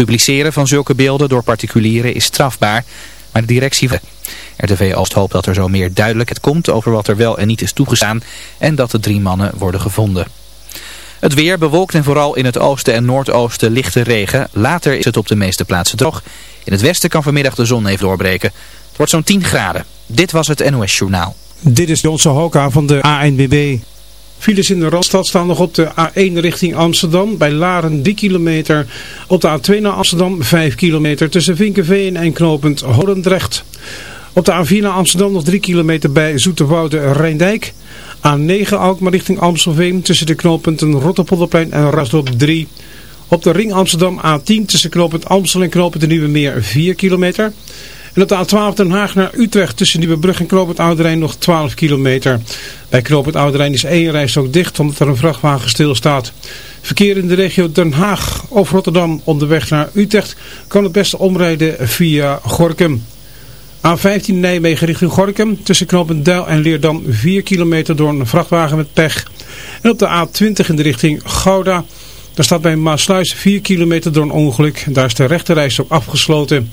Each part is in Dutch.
Publiceren van zulke beelden door particulieren is strafbaar, maar de directie... RTV Oost hoopt dat er zo meer duidelijkheid komt over wat er wel en niet is toegestaan en dat de drie mannen worden gevonden. Het weer bewolkt en vooral in het oosten en noordoosten lichte regen. Later is het op de meeste plaatsen droog. In het westen kan vanmiddag de zon even doorbreken. Het wordt zo'n 10 graden. Dit was het NOS Journaal. Dit is Johnse Hoka van de ANBB. Files in de Randstad staan nog op de A1 richting Amsterdam. Bij Laren 3 kilometer. Op de A2 naar Amsterdam 5 kilometer tussen Vinkenveen en knooppunt Holendrecht. Op de A4 naar Amsterdam nog 3 kilometer bij Zoeterwoude Rijndijk. A9 Alkmaar richting Amstelveen tussen de knooppunten Rotterpolderplein en Rasdorp 3. Op de ring Amsterdam A10 tussen knooppunt Amstel en knooppunt de Nieuwe Meer 4 kilometer. En op de A12 Den Haag naar Utrecht tussen Nieuwebrug en knooppunt Ouderijn nog 12 kilometer. Bij knooppunt Ouderijn is één reis ook dicht omdat er een vrachtwagen stilstaat. Verkeer in de regio Den Haag of Rotterdam onderweg naar Utrecht kan het beste omrijden via Gorkum. A15 Nijmegen richting Gorkum. Tussen knooppunt Duil en Leerdam 4 kilometer door een vrachtwagen met pech. En op de A20 in de richting Gouda. Daar staat bij Maasluis 4 kilometer door een ongeluk. Daar is de rechterreis ook afgesloten.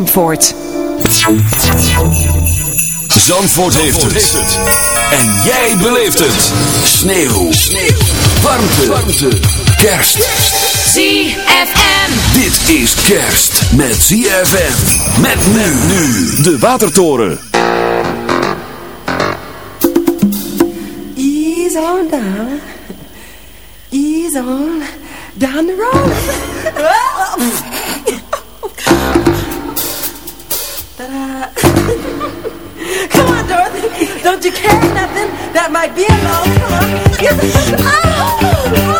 Zandvoort. Zandvoort, heeft, het. En jij beleeft het. Sneeuw. Sneeuw. Warmte. Warmte. Kerst. ZFM. Dit is kerst met ZFM. Met men nu. De Watertoren. Ease on down. Ease on down the road. Come on, Dorothy. Don't you carry nothing that might be alone. Come on. Yes. Oh, oh.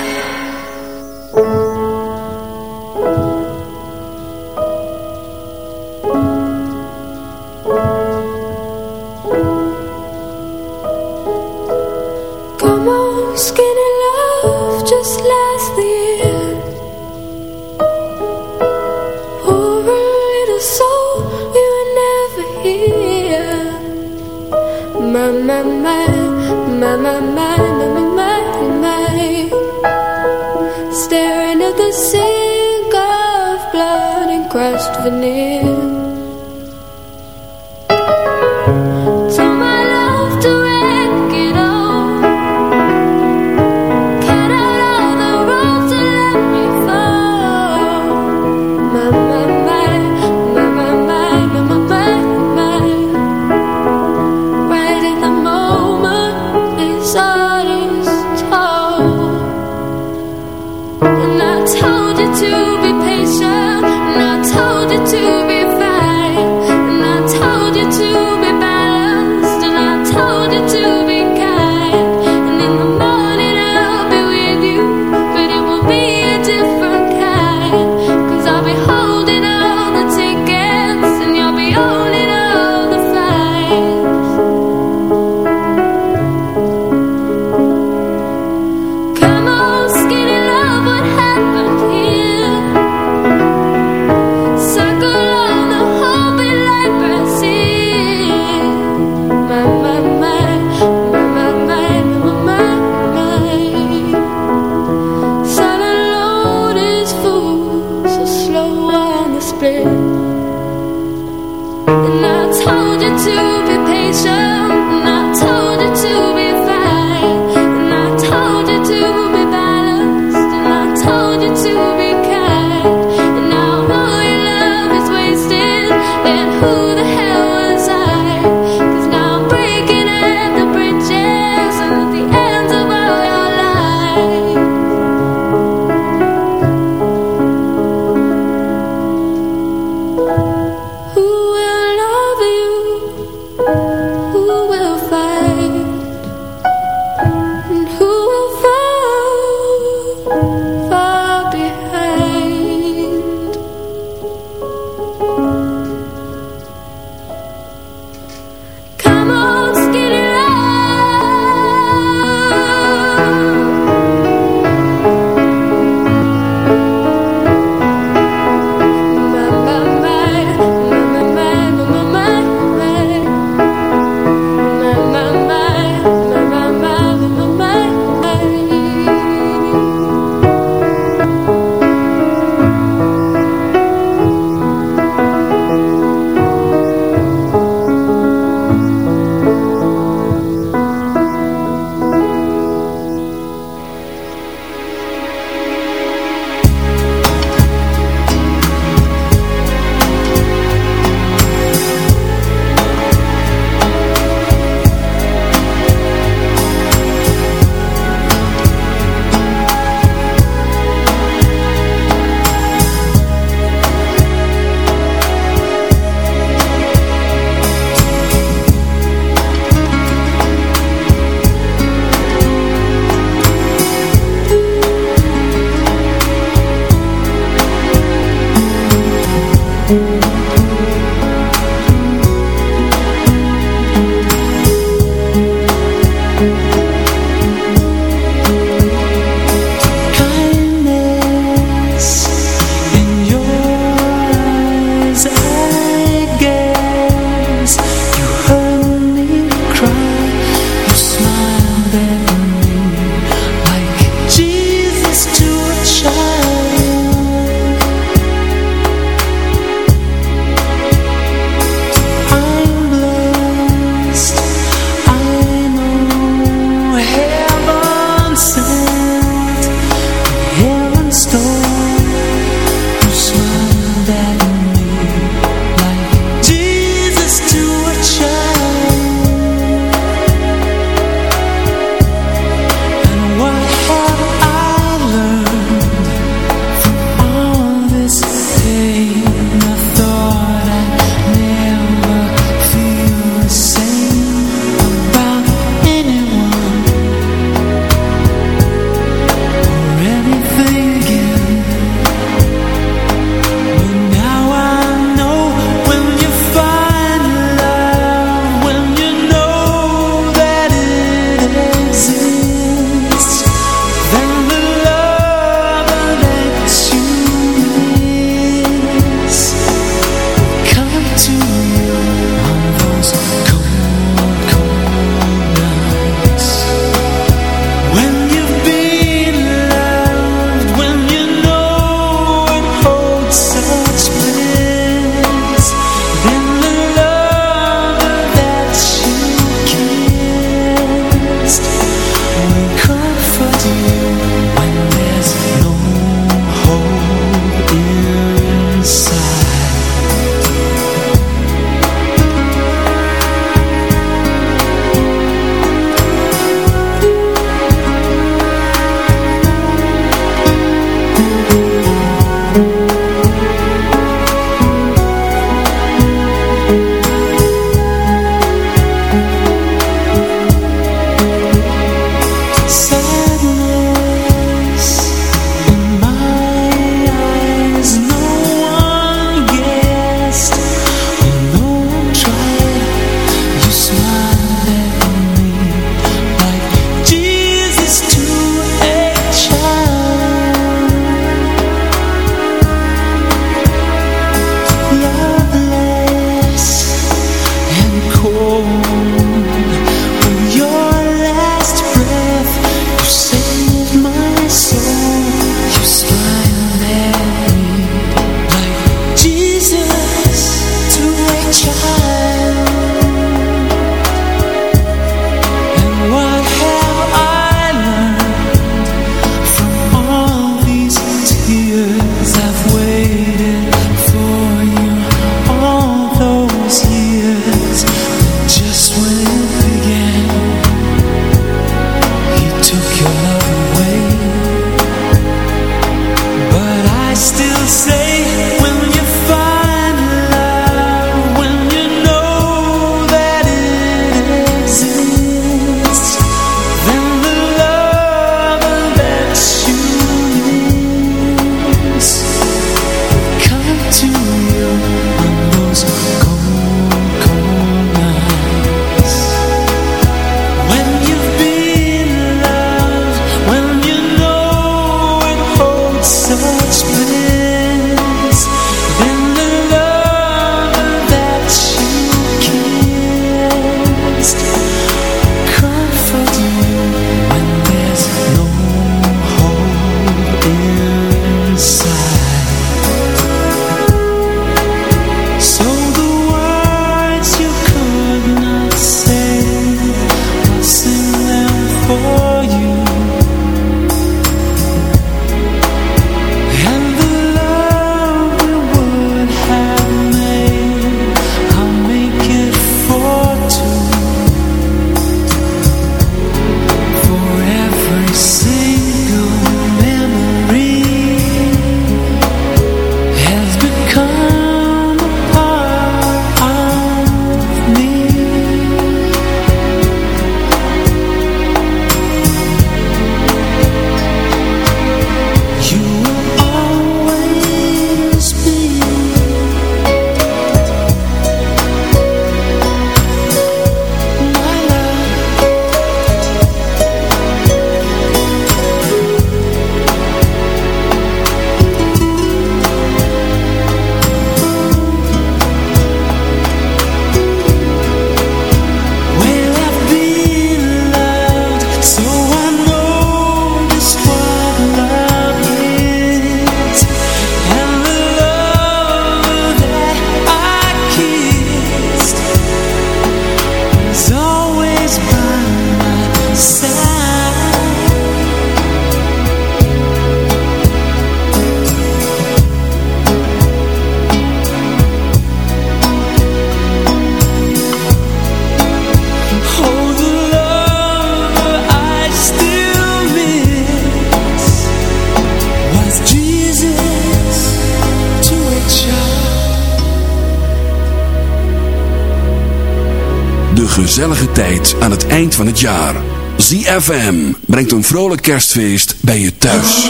ZFM brengt een vrolijk kerstfeest bij je thuis.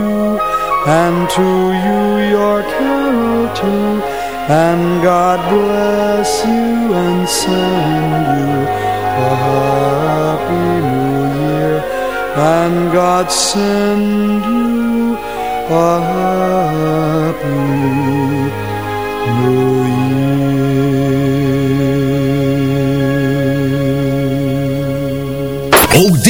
and to you your carol too. And God bless you and send you a happy new year. And God send you a happy new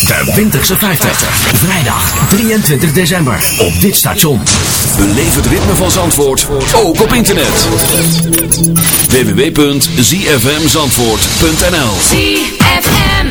De Winterse 50. Vrijdag 23 december op dit station. Beleef het ritme van Zandvoort, ook op internet. www.zfmzandvoort.nl ZFM.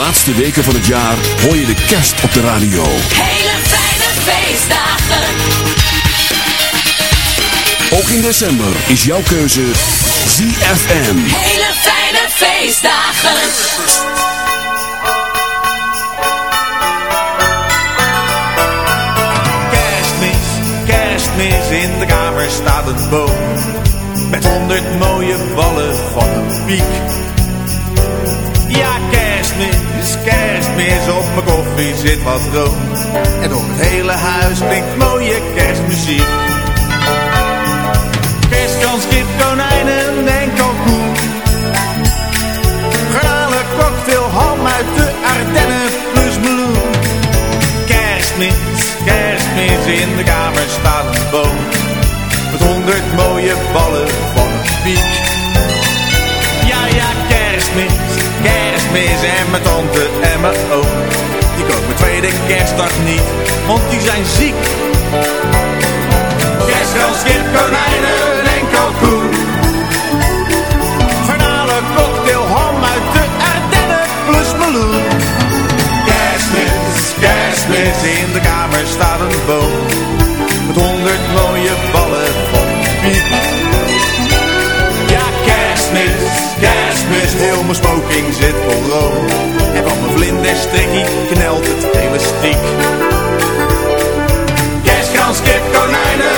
Laatste weken van het jaar hoor je de kerst op de radio. Hele fijne feestdagen. Ook in december is jouw keuze ZFM. Hele fijne feestdagen. Kerstmis, kerstmis, in de kamer staat een boom. Met honderd mooie ballen van een piek. Op mijn koffie zit wat room. En door het hele huis klinkt mooie kerstmuziek. Kerstkans, kip, konijnen en kalkoen. Garnalen, cocktail, ham uit de Ardennen plus meloen. Kerstmis, kerstmis, in de kamer staat een boom. Met honderd mooie ballen van een piek. Kerstmis en mijn tante en mijn oom. Die komen tweede kerstdag niet, want die zijn ziek. Kerstkans, kip, konijnen en kalkoen. Garnalen, cocktail, ham uit de Ardennen plus meloen. Kerstmis, kerstmis, in de kamer staat een boom. Met honderd mooie ballen van piek. Ja, kerstmis, kerstmis, heel mijn smoking zit vol room. En van mijn vlinderstrikkie knelt het elastiek. Kerstkans, kip, konijnen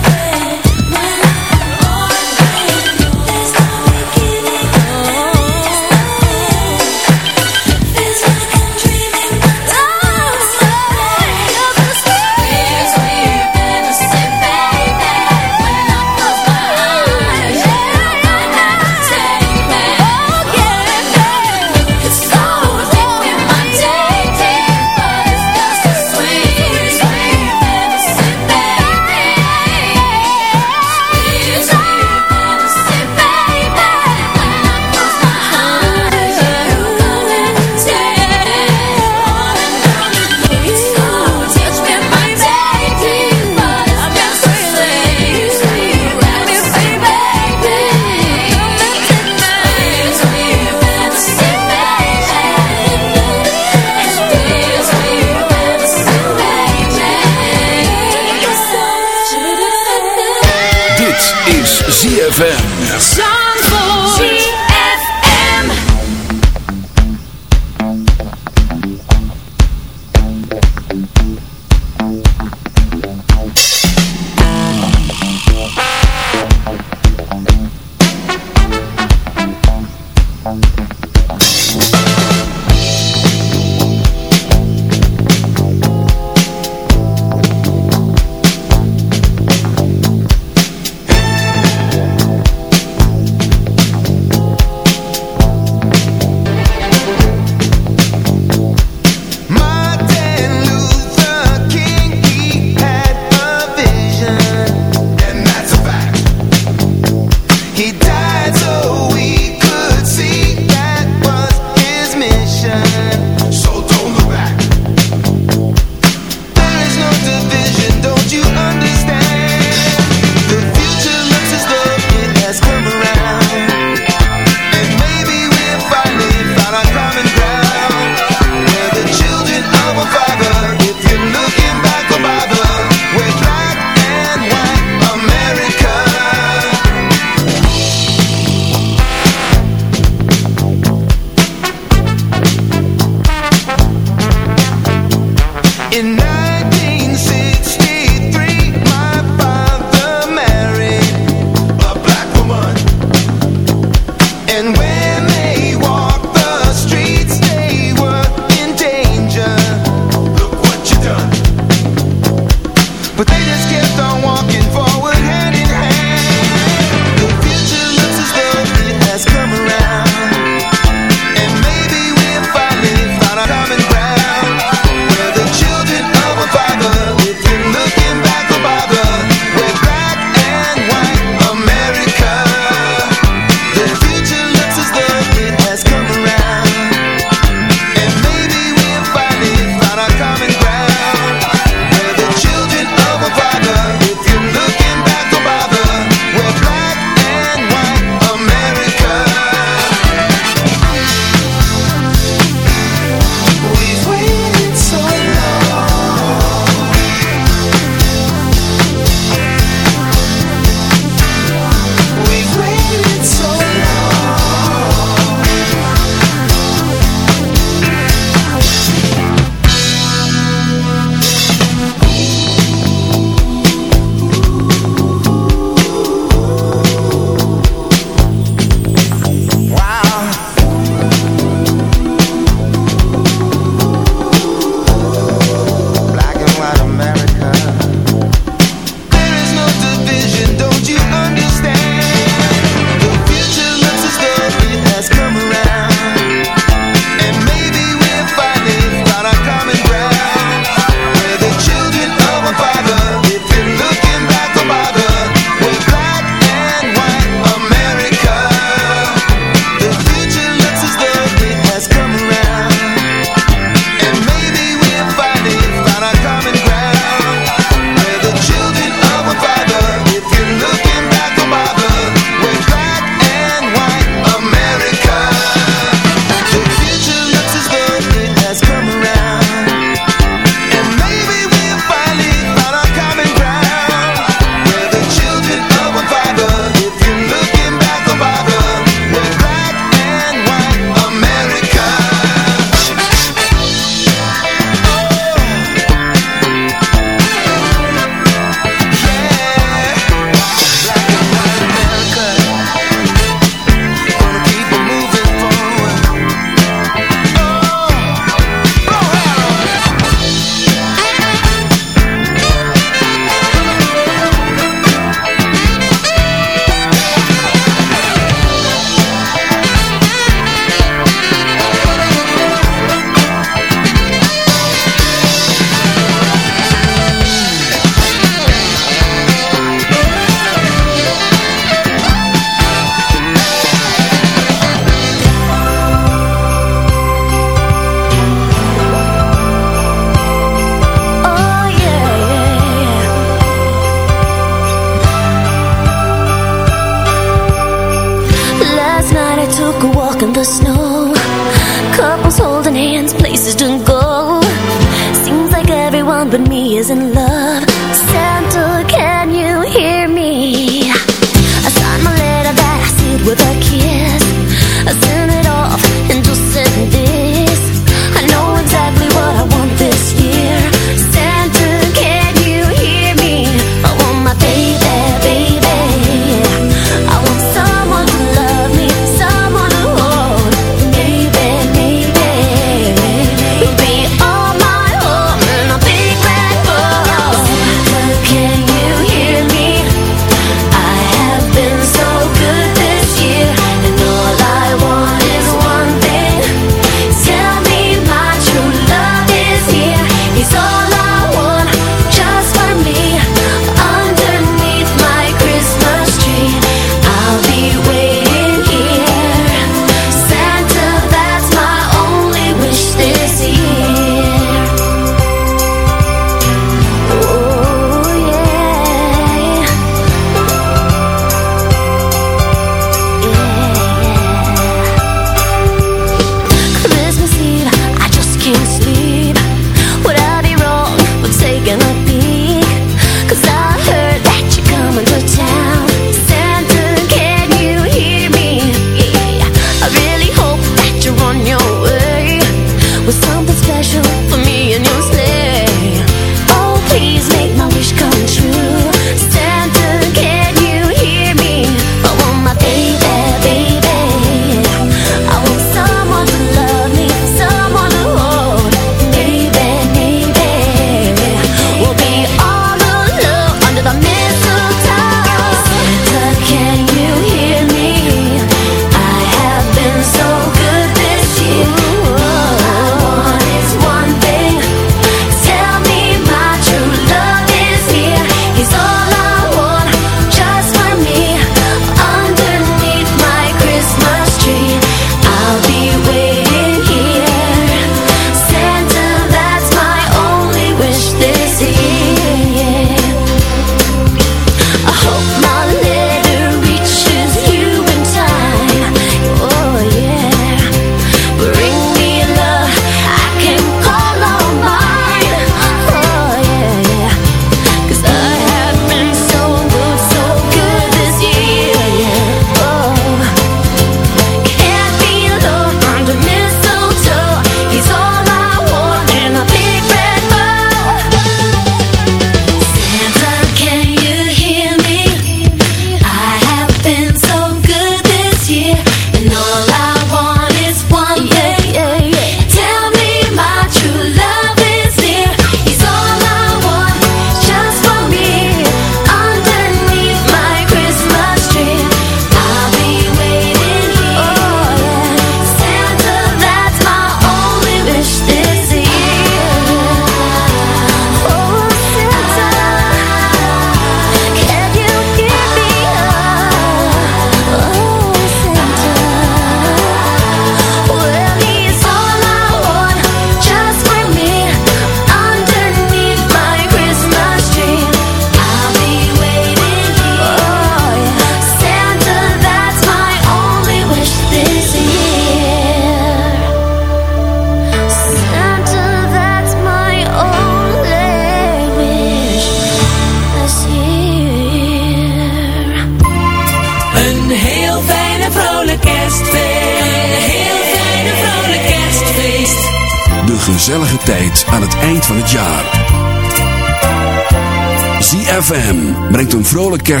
brengt een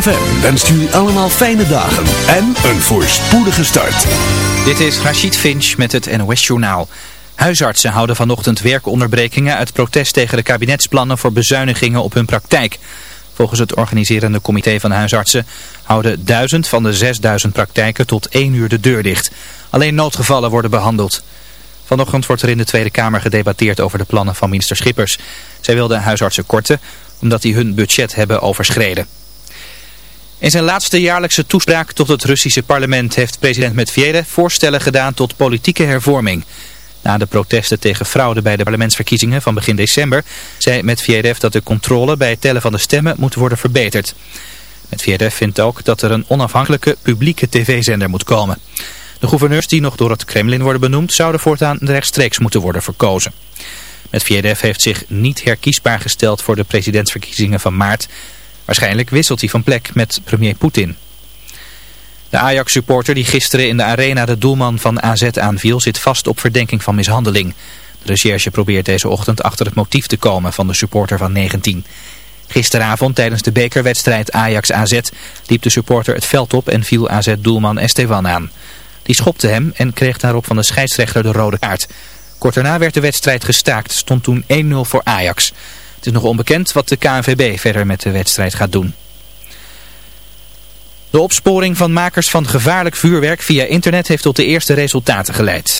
ZFM wenst jullie allemaal fijne dagen en een voorspoedige start. Dit is Rachid Finch met het NOS Journaal. Huisartsen houden vanochtend werkonderbrekingen uit protest tegen de kabinetsplannen voor bezuinigingen op hun praktijk. Volgens het organiserende comité van huisartsen houden duizend van de 6000 praktijken tot één uur de deur dicht. Alleen noodgevallen worden behandeld. Vanochtend wordt er in de Tweede Kamer gedebatteerd over de plannen van minister Schippers. Zij wilde huisartsen korten omdat die hun budget hebben overschreden. In zijn laatste jaarlijkse toespraak tot het Russische parlement heeft president Medvedev voorstellen gedaan tot politieke hervorming. Na de protesten tegen fraude bij de parlementsverkiezingen van begin december zei Medvedev dat de controle bij het tellen van de stemmen moet worden verbeterd. Medvedev vindt ook dat er een onafhankelijke publieke tv-zender moet komen. De gouverneurs die nog door het Kremlin worden benoemd zouden voortaan rechtstreeks moeten worden verkozen. Medvedev heeft zich niet herkiesbaar gesteld voor de presidentsverkiezingen van maart. Waarschijnlijk wisselt hij van plek met premier Poetin. De Ajax-supporter die gisteren in de arena de doelman van AZ aanviel zit vast op verdenking van mishandeling. De recherche probeert deze ochtend achter het motief te komen van de supporter van 19. Gisteravond tijdens de bekerwedstrijd Ajax-AZ liep de supporter het veld op en viel AZ-doelman Esteban aan. Die schopte hem en kreeg daarop van de scheidsrechter de rode kaart. Kort daarna werd de wedstrijd gestaakt, stond toen 1-0 voor Ajax. Het is nog onbekend wat de KNVB verder met de wedstrijd gaat doen. De opsporing van makers van gevaarlijk vuurwerk via internet heeft tot de eerste resultaten geleid.